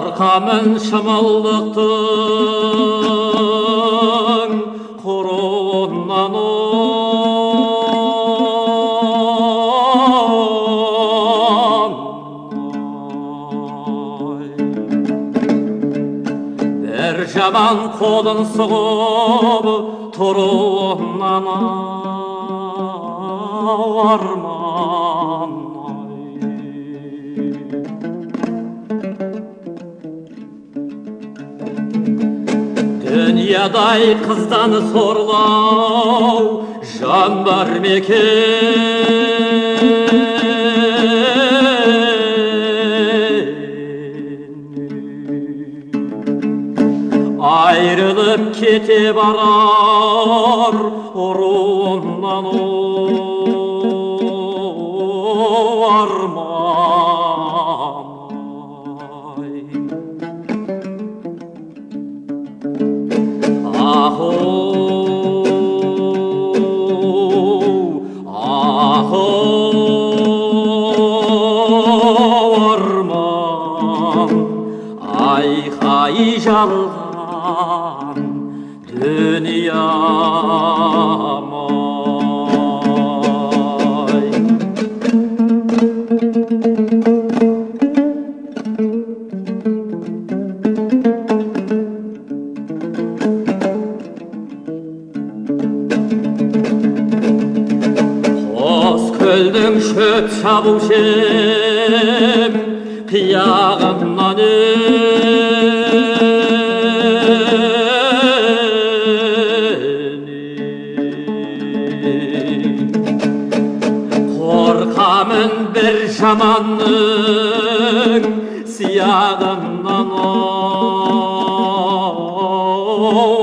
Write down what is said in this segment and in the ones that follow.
Arka men şamallıktan Kurundan on Derşaman kodun soğub Turundan on Дүниядай қыздан сорлау жан бар ма екен? Айрылып кете барар ұруымнан арман Аху, аху, арман, айқай жалған дүниям-ай. öldüm şöp çabuşum Piyağımdan Korkamın bir şamanlık Siyahımdan o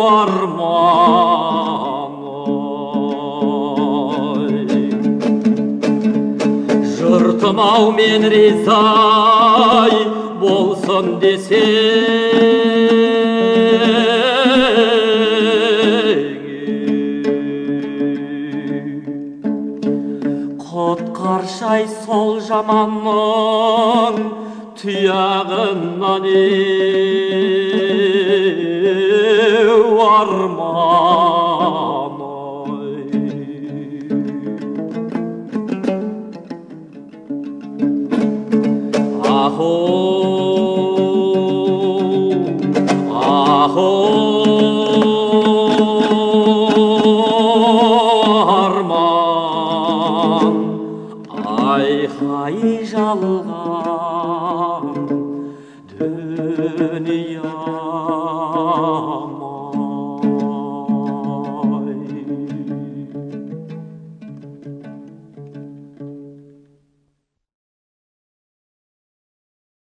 armağan жұртым ау мен ризай болсын десең құтқаршай сол жаманның тұяғынан еу Аху, аху, арман, айқай жалған дүниям